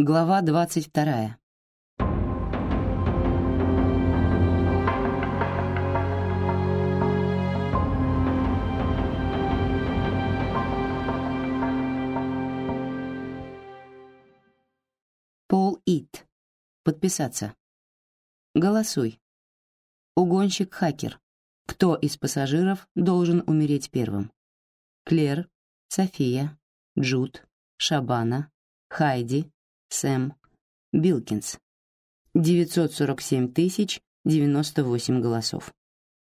Глава двадцать вторая. Пол Ит. Подписаться. Голосуй. Угонщик-хакер. Кто из пассажиров должен умереть первым? Клер, София, Джуд, Шабана, Хайди, Сэм, Билкинс. 947 тысяч 98 голосов.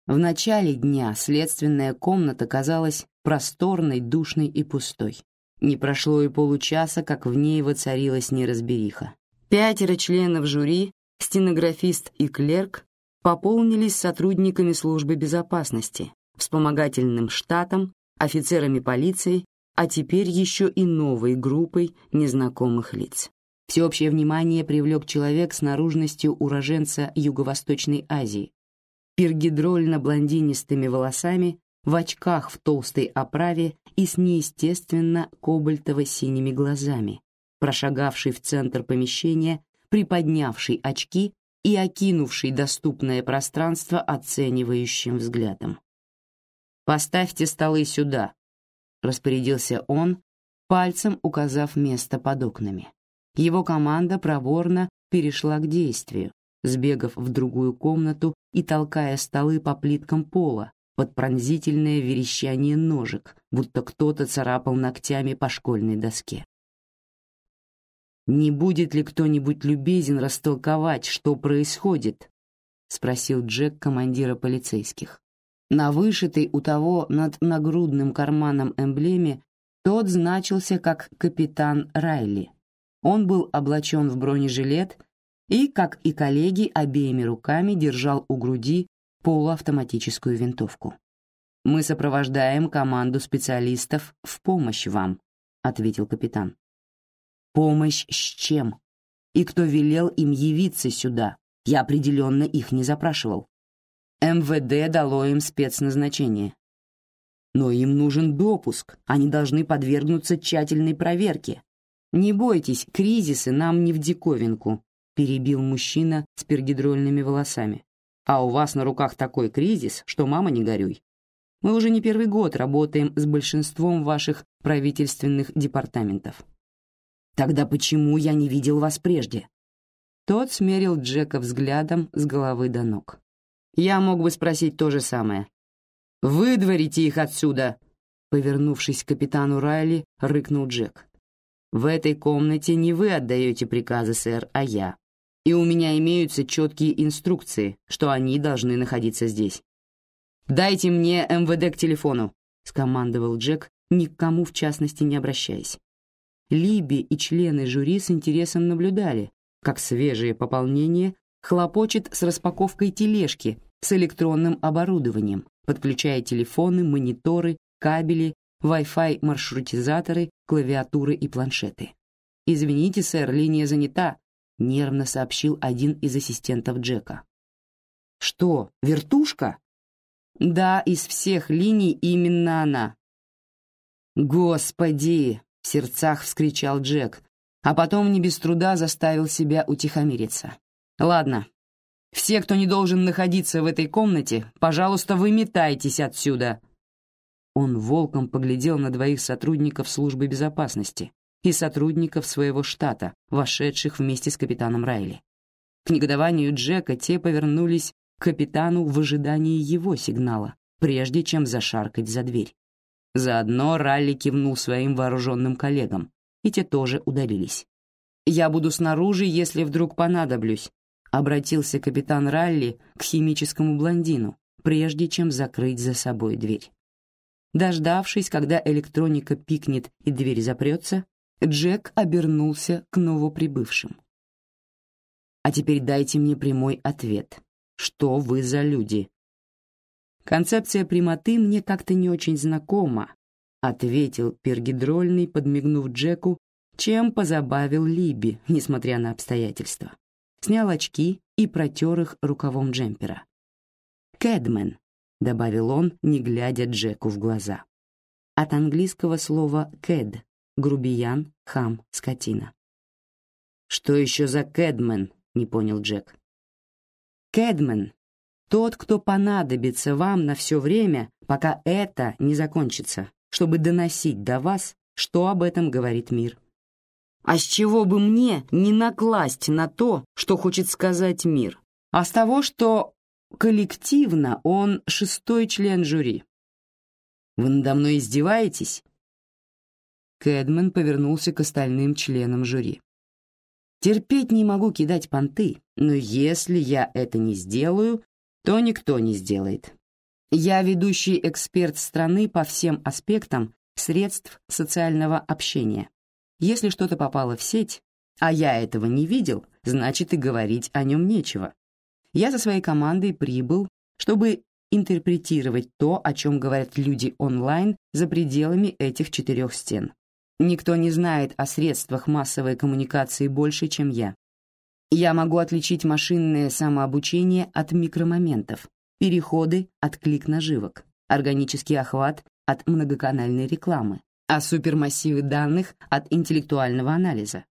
В начале дня следственная комната казалась просторной, душной и пустой. Не прошло и получаса, как в ней воцарилась неразбериха. Пятеро членов жюри, стенографист и клерк, пополнились сотрудниками службы безопасности, вспомогательным штатом, офицерами полиции, а теперь еще и новой группой незнакомых лиц. Всеобщее внимание привлек человек с наружностью уроженца Юго-Восточной Азии, пергидрольно-блондинистыми волосами, в очках в толстой оправе и с неестественно кобальтово-синими глазами, прошагавший в центр помещения, приподнявший очки и окинувший доступное пространство оценивающим взглядом. «Поставьте столы сюда», — распорядился он, пальцем указав место под окнами. Его команда проворно перешла к действию, сбегав в другую комнату и толкая столы по плиткам пола под пронзительное верещание ножек, будто кто-то царапал ногтями по школьной доске. «Не будет ли кто-нибудь любезен растолковать, что происходит?» — спросил Джек командира полицейских. На вышитой у того над нагрудным карманом эмблеме тот значился как капитан Райли. Он был облачен в бронежилет и, как и коллеги, обеими руками держал у груди полуавтоматическую винтовку. «Мы сопровождаем команду специалистов в помощь вам», — ответил капитан. Помощь с чем? И кто велел им явиться сюда? Я определенно их не запрашивал. МВД дало им спецназначение. Но им нужен допуск, они должны подвергнуться тщательной проверке. Не бойтесь, кризисы нам не в диковинку, перебил мужчина с пергидрольными волосами. А у вас на руках такой кризис, что мама не горюй. Мы уже не первый год работаем с большинством ваших правительственных департаментов. Тогда почему я не видел вас прежде? Тот смерил Джека взглядом с головы до ног. Я мог бы спросить то же самое. Выдворите их отсюда, повернувшись к капитану Райли, рыкнул Джек. В этой комнате не вы отдаете приказы, сэр, а я. И у меня имеются четкие инструкции, что они должны находиться здесь. Дайте мне МВД к телефону, скомандовал Джек, ни к кому в частности не обращаясь. Либи и члены жюри с интересом наблюдали, как свежее пополнение хлопочет с распаковкой тележки с электронным оборудованием, подключая телефоны, мониторы, кабели, Wi-Fi маршрутизаторы, клавиатуры и планшеты. «Извините, сэр, линия занята», — нервно сообщил один из ассистентов Джека. «Что, вертушка?» «Да, из всех линий именно она». «Господи!» в сердцах вскричал Джек, а потом не без труда заставил себя утихомириться. Ладно. Все, кто не должен находиться в этой комнате, пожалуйста, выметайтесь отсюда. Он волком поглядел на двоих сотрудников службы безопасности и сотрудников своего штата, вошедших вместе с капитаном Райли. К негодованию Джека те повернулись к капитану в ожидании его сигнала, прежде чем зашаркать за дверь. Заодно Ралли кивнул своим вооруженным коллегам, и те тоже удалились. «Я буду снаружи, если вдруг понадоблюсь», — обратился капитан Ралли к химическому блондину, прежде чем закрыть за собой дверь. Дождавшись, когда электроника пикнет и дверь запрется, Джек обернулся к новоприбывшим. «А теперь дайте мне прямой ответ. Что вы за люди?» Концепция прямоты мне как-то не очень знакома, ответил пергидрольный, подмигнув Джеку, чем позабавил Либи, несмотря на обстоятельства. Снял очки и протер их рукавом джемпера. «Кэдмен», — добавил он, не глядя Джеку в глаза. От английского слова «кэд» — грубиян, хам, скотина. «Что еще за Кэдмен?» — не понял Джек. «Кэдмен — тот, кто понадобится вам на все время, пока это не закончится, чтобы доносить до вас, что об этом говорит мир». А с чего бы мне не накласть на то, что хочет сказать мир? А с того, что коллективно он шестой член жюри. Вы надо мной издеваетесь? Кэдман повернулся к остальным членам жюри. Терпеть не могу кидать понты, но если я это не сделаю, то никто не сделает. Я ведущий эксперт страны по всем аспектам средств социального общения. Если что-то попало в сеть, а я этого не видел, значит и говорить о нем нечего. Я со своей командой прибыл, чтобы интерпретировать то, о чем говорят люди онлайн за пределами этих четырех стен. Никто не знает о средствах массовой коммуникации больше, чем я. Я могу отличить машинное самообучение от микромоментов, переходы от клик-наживок, органический охват от многоканальной рекламы, а супермассивы данных от интеллектуального анализа.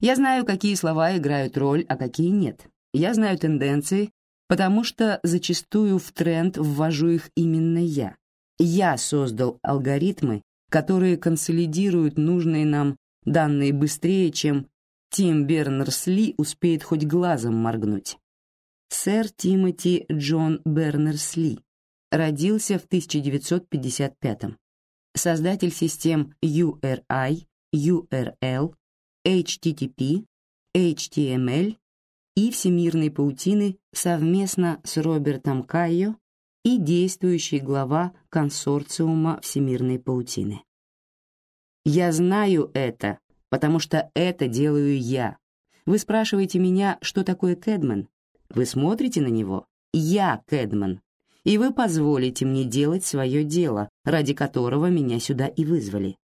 Я знаю, какие слова играют роль, а какие нет. Я знаю тенденции, потому что зачастую в тренд ввожу их именно я. Я создал алгоритмы, которые консолидируют нужные нам данные быстрее, чем Тим Бернерс-Ли успеет хоть глазом моргнуть. Сэр Тимоти Джон Бернерс-Ли родился в 1955 Создатель систем URI, URL, HTTP, HTML и всемирной паутины совместно с Робертом Кайо и действующий глава консорциума всемирной паутины. Я знаю это, потому что это делаю я. Вы спрашиваете меня, что такое Кэдман? Вы смотрите на него? Я Кэдман. И вы позволите мне делать свое дело, ради которого меня сюда и вызвали.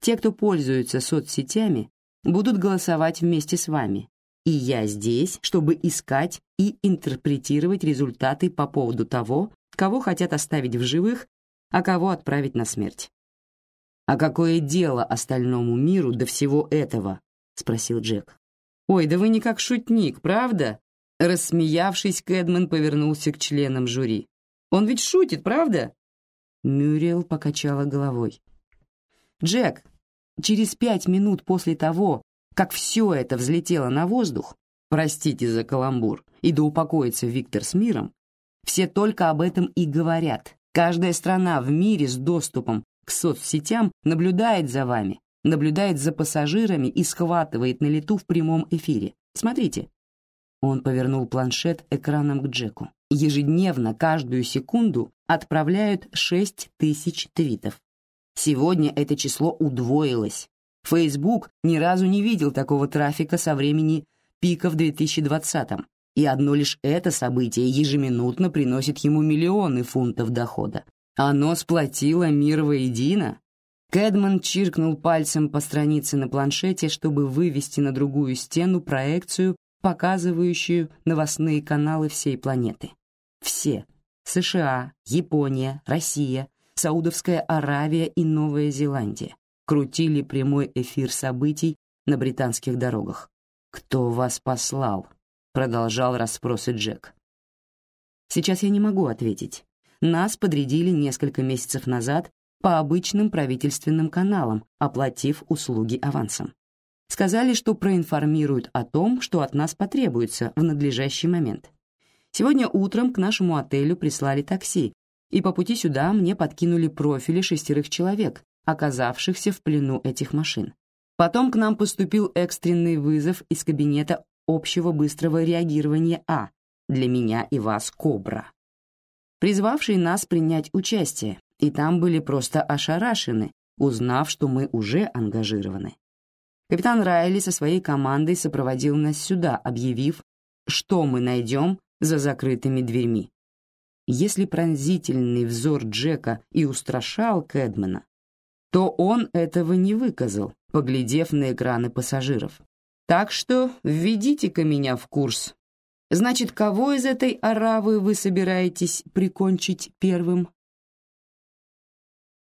Те, кто пользуется соцсетями, будут голосовать вместе с вами. И я здесь, чтобы искать и интерпретировать результаты по поводу того, кого хотят оставить в живых, а кого отправить на смерть. «А какое дело остальному миру до всего этого?» — спросил Джек. «Ой, да вы не как шутник, правда?» Рассмеявшись, Кэдман повернулся к членам жюри. «Он ведь шутит, правда?» Мюрриел покачала головой. «Джек, через пять минут после того, как все это взлетело на воздух, простите за каламбур, и да упокоится Виктор с миром, все только об этом и говорят. Каждая страна в мире с доступом к соцсетям наблюдает за вами, наблюдает за пассажирами и схватывает на лету в прямом эфире. Смотрите. Он повернул планшет экраном к Джеку. Ежедневно, каждую секунду отправляют 6 тысяч твитов. Сегодня это число удвоилось. Facebook ни разу не видел такого трафика со времени пика в 2020-м и одно лишь это событие ежеминутно приносит ему миллионы фунтов дохода. Оно сплотило мир воедино. Кэдман чиркнул пальцем по странице на планшете, чтобы вывести на другую стену проекцию, показывающую новостные каналы всей планеты. Все — США, Япония, Россия, Саудовская Аравия и Новая Зеландия — крутили прямой эфир событий на британских дорогах. «Кто вас послал?» продолжал расспросы Джек. Сейчас я не могу ответить. Нас подрядили несколько месяцев назад по обычным правительственным каналам, оплатив услуги авансом. Сказали, что проинформируют о том, что от нас потребуется в надлежащий момент. Сегодня утром к нашему отелю прислали такси, и по пути сюда мне подкинули профили шестерых человек, оказавшихся в плену этих машин. Потом к нам поступил экстренный вызов из кабинета общего быстрого реагирования А, для меня и вас Кобра, призвавший нас принять участие, и там были просто ошарашены, узнав, что мы уже ангажированы. Капитан Райли со своей командой сопроводил нас сюда, объявив, что мы найдем за закрытыми дверьми. Если пронзительный взор Джека и устрашал Кэдмана, то он этого не выказал, поглядев на экраны пассажиров. Так что введите-ка меня в курс. Значит, кого из этой аравы вы собираетесь прикончить первым?